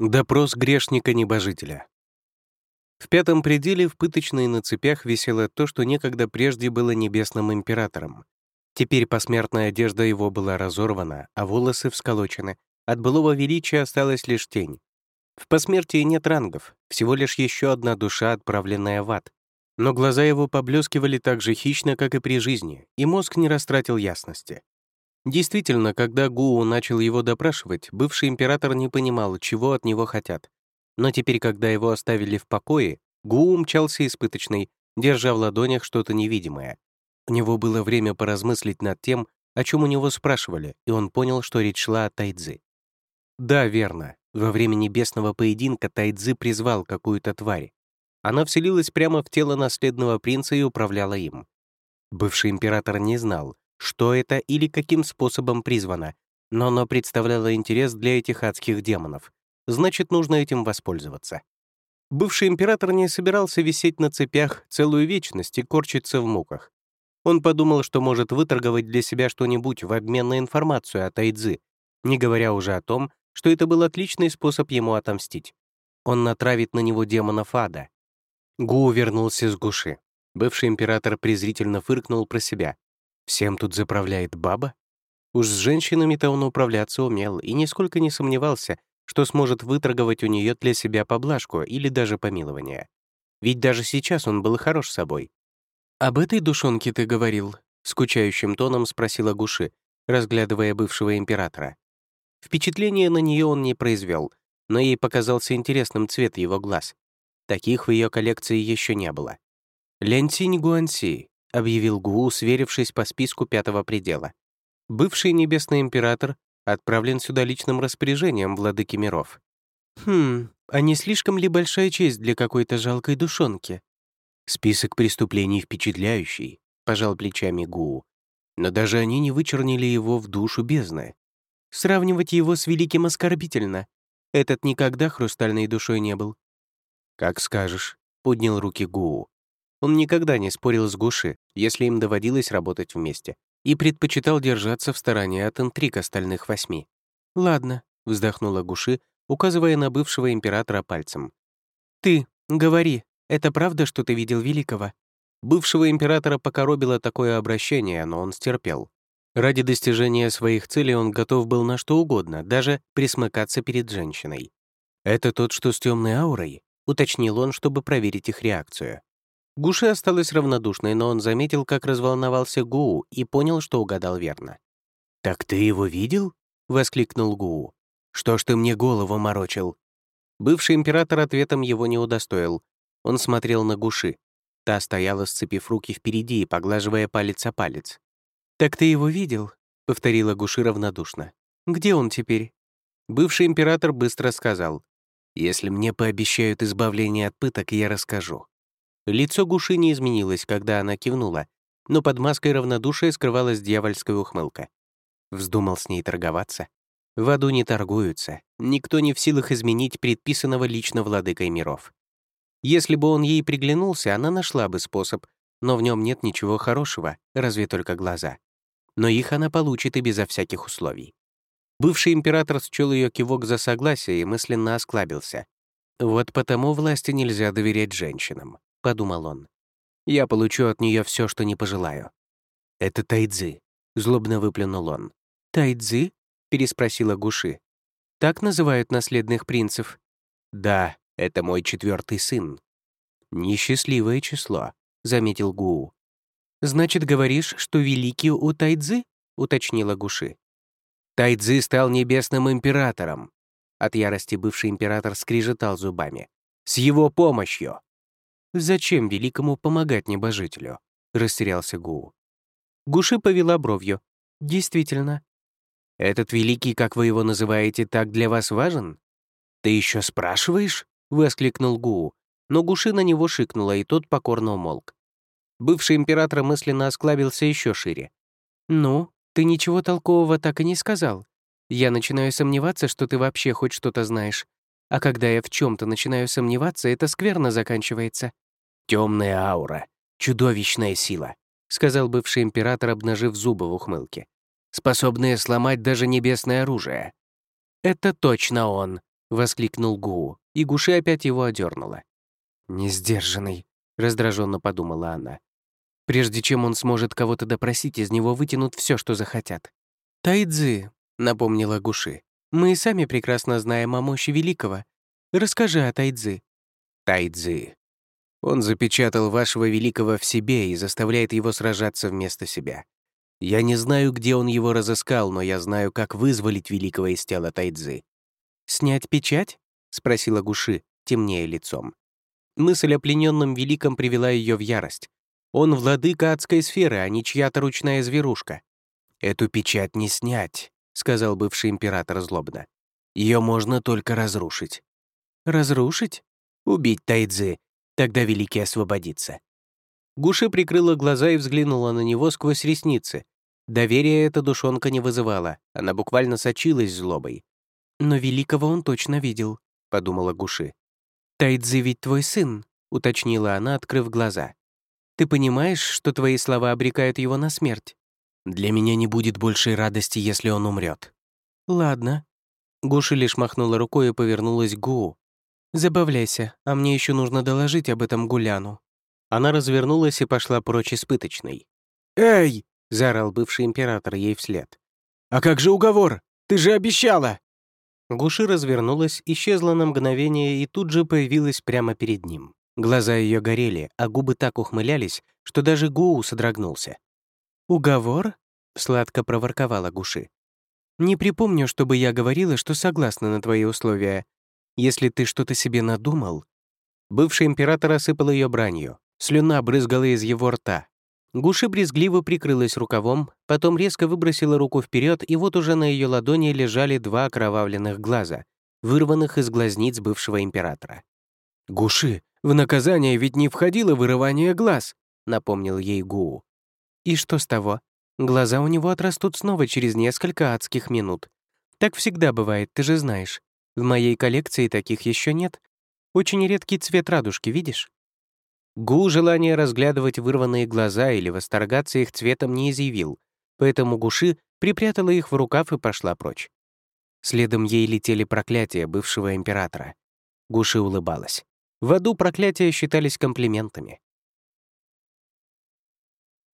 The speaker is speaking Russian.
Допрос грешника-небожителя. В пятом пределе в пыточной на цепях висело то, что некогда прежде было небесным императором. Теперь посмертная одежда его была разорвана, а волосы всколочены. От былого величия осталась лишь тень. В посмертии нет рангов, всего лишь еще одна душа, отправленная в ад. Но глаза его поблескивали так же хищно, как и при жизни, и мозг не растратил ясности. Действительно, когда Гуу начал его допрашивать, бывший император не понимал, чего от него хотят. Но теперь, когда его оставили в покое, Гуу умчался испыточный, держа в ладонях что-то невидимое. У него было время поразмыслить над тем, о чем у него спрашивали, и он понял, что речь шла о Тайдзи. Да, верно. Во время небесного поединка Тайдзи призвал какую-то тварь. Она вселилась прямо в тело наследного принца и управляла им. Бывший император не знал, что это или каким способом призвано, но оно представляло интерес для этих адских демонов. Значит, нужно этим воспользоваться. Бывший император не собирался висеть на цепях целую вечность и корчиться в муках. Он подумал, что может выторговать для себя что-нибудь в обмен на информацию о Тайдзи, не говоря уже о том, что это был отличный способ ему отомстить. Он натравит на него демонов ада. Гу вернулся с Гуши. Бывший император презрительно фыркнул про себя. Всем тут заправляет баба? Уж с женщинами-то он управляться умел и нисколько не сомневался, что сможет выторговать у нее для себя поблажку или даже помилование. Ведь даже сейчас он был хорош собой. «Об этой душонке ты говорил?» — скучающим тоном спросила Гуши, разглядывая бывшего императора. Впечатление на нее он не произвел, но ей показался интересным цвет его глаз. Таких в ее коллекции еще не было. Лянтинь Гуанси, объявил Гуу, сверившись по списку пятого предела. Бывший небесный император отправлен сюда личным распоряжением владыки миров. Хм, а не слишком ли большая честь для какой-то жалкой душонки? Список преступлений впечатляющий, пожал плечами Гуу. Но даже они не вычернили его в душу бездны. Сравнивать его с великим оскорбительно. Этот никогда хрустальной душой не был. «Как скажешь», — поднял руки Гуу. Он никогда не спорил с Гуши, если им доводилось работать вместе, и предпочитал держаться в стороне от интриг остальных восьми. «Ладно», — вздохнула Гуши, указывая на бывшего императора пальцем. «Ты, говори, это правда, что ты видел Великого?» Бывшего императора покоробило такое обращение, но он стерпел. Ради достижения своих целей он готов был на что угодно, даже присмыкаться перед женщиной. «Это тот, что с темной аурой?» — уточнил он, чтобы проверить их реакцию. Гуши осталась равнодушной, но он заметил, как разволновался Гуу и понял, что угадал верно. «Так ты его видел?» — воскликнул Гуу. «Что ж ты мне голову морочил?» Бывший император ответом его не удостоил. Он смотрел на Гуши. Та стояла, сцепив руки впереди и поглаживая палец о палец. «Так ты его видел?» — повторила Гуши равнодушно. «Где он теперь?» Бывший император быстро сказал. «Если мне пообещают избавление от пыток, я расскажу». Лицо Гуши не изменилось, когда она кивнула, но под маской равнодушия скрывалась дьявольская ухмылка. Вздумал с ней торговаться. В аду не торгуются, никто не в силах изменить предписанного лично владыкой миров. Если бы он ей приглянулся, она нашла бы способ, но в нем нет ничего хорошего, разве только глаза. Но их она получит и безо всяких условий. Бывший император счел ее кивок за согласие и мысленно осклабился. Вот потому власти нельзя доверять женщинам подумал он. «Я получу от нее все, что не пожелаю». «Это Тайцзы», — злобно выплюнул он. «Тайцзы?» — переспросила Гуши. «Так называют наследных принцев?» «Да, это мой четвертый сын». «Несчастливое число», — заметил Гуу. «Значит, говоришь, что великий у Тайцзы?» — уточнила Гуши. «Тайцзы стал небесным императором», — от ярости бывший император скрижетал зубами. «С его помощью!» «Зачем великому помогать небожителю?» — растерялся Гу. Гуши повела бровью. «Действительно». «Этот великий, как вы его называете, так для вас важен?» «Ты еще спрашиваешь?» — воскликнул Гу. Но Гуши на него шикнула, и тот покорно умолк. Бывший император мысленно осклабился еще шире. «Ну, ты ничего толкового так и не сказал. Я начинаю сомневаться, что ты вообще хоть что-то знаешь. А когда я в чем то начинаю сомневаться, это скверно заканчивается. Темная аура, чудовищная сила», — сказал бывший император, обнажив зубы в ухмылке, «способная сломать даже небесное оружие». «Это точно он», — воскликнул Гуу, и Гуши опять его одернула. «Несдержанный», — раздраженно подумала она. «Прежде чем он сможет кого-то допросить, из него вытянут все, что захотят». «Тайдзи», — напомнила Гуши, — «мы и сами прекрасно знаем о мощи Великого. Расскажи о Тайдзи». «Тайдзи. Он запечатал вашего Великого в себе и заставляет его сражаться вместо себя. Я не знаю, где он его разыскал, но я знаю, как вызволить Великого из тела Тайдзи». «Снять печать?» — спросила Гуши, темнее лицом. Мысль о плененном Великом привела ее в ярость. Он владыка адской сферы, а не чья-то ручная зверушка. «Эту печать не снять», — сказал бывший император злобно. Ее можно только разрушить». «Разрушить?» «Убить Тайдзи, тогда Великий освободится». Гуши прикрыла глаза и взглянула на него сквозь ресницы. Доверие эта душонка не вызывала, она буквально сочилась злобой. «Но Великого он точно видел», — подумала Гуши. «Тайдзи ведь твой сын», — уточнила она, открыв глаза. «Ты понимаешь, что твои слова обрекают его на смерть?» «Для меня не будет большей радости, если он умрет. «Ладно». Гуши лишь махнула рукой и повернулась к Гу. «Забавляйся, а мне еще нужно доложить об этом Гуляну». Она развернулась и пошла прочь испыточной. «Эй!» — заорал бывший император ей вслед. «А как же уговор? Ты же обещала!» Гуши развернулась, исчезла на мгновение и тут же появилась прямо перед ним. Глаза ее горели, а губы так ухмылялись, что даже Гуу содрогнулся. «Уговор?» — сладко проворковала Гуши. «Не припомню, чтобы я говорила, что согласна на твои условия. Если ты что-то себе надумал...» Бывший император осыпал ее бранью. Слюна брызгала из его рта. Гуши брезгливо прикрылась рукавом, потом резко выбросила руку вперед, и вот уже на ее ладони лежали два окровавленных глаза, вырванных из глазниц бывшего императора. «Гуши, в наказание ведь не входило вырывание глаз», — напомнил ей Гуу. «И что с того? Глаза у него отрастут снова через несколько адских минут. Так всегда бывает, ты же знаешь. В моей коллекции таких еще нет. Очень редкий цвет радужки, видишь?» Гу желание разглядывать вырванные глаза или восторгаться их цветом не изъявил, поэтому Гуши припрятала их в рукав и пошла прочь. Следом ей летели проклятия бывшего императора. Гуши улыбалась. В аду проклятия считались комплиментами.